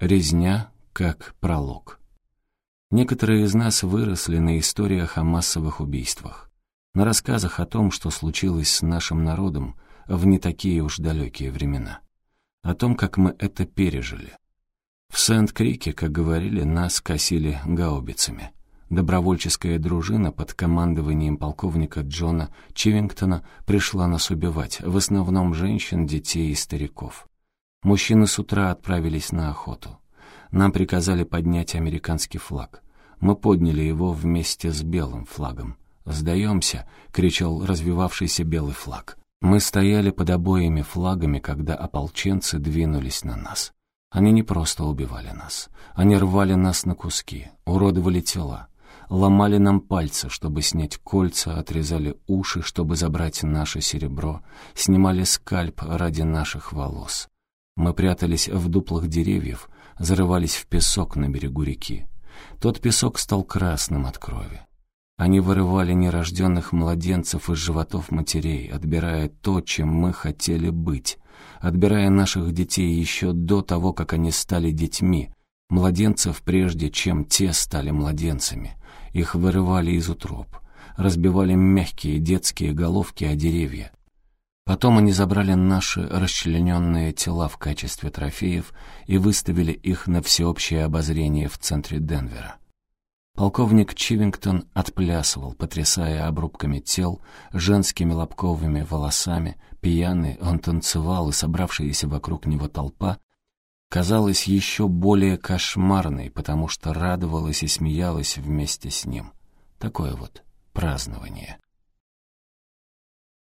Резня как пролог. Некоторые из нас выросли на историях о массовых убийствах, на рассказах о том, что случилось с нашим народом в не такие уж далекие времена, о том, как мы это пережили. В Сент-Крике, как говорили, нас косили гаубицами. Добровольческая дружина под командованием полковника Джона Чивингтона пришла нас убивать, в основном женщин, детей и стариков. Мужчины с утра отправились на охоту. Нам приказали поднять американский флаг. Мы подняли его вместе с белым флагом. «Сдаемся!» — кричал развивавшийся белый флаг. Мы стояли под обоими флагами, когда ополченцы двинулись на нас. Они не просто убивали нас. Они рвали нас на куски, уродовали тела, ломали нам пальцы, чтобы снять кольца, отрезали уши, чтобы забрать наше серебро, снимали скальп ради наших волос. Мы прятались в дуплах деревьев, зарывались в песок на берегу реки. Тот песок стал красным от крови. Они вырывали нерожденных младенцев из животов матерей, отбирая то, чем мы хотели быть, отбирая наших детей еще до того, как они стали детьми, младенцев прежде, чем те стали младенцами. Их вырывали из утроб, разбивали мягкие детские головки о деревья, Потом они забрали наши расчлененные тела в качестве трофеев и выставили их на всеобщее обозрение в центре Денвера. Полковник Чивингтон отплясывал, потрясая обрубками тел, женскими лобковыми волосами. Пьяный он танцевал, и собравшаяся вокруг него толпа казалась еще более кошмарной, потому что радовалась и смеялась вместе с ним. Такое вот празднование.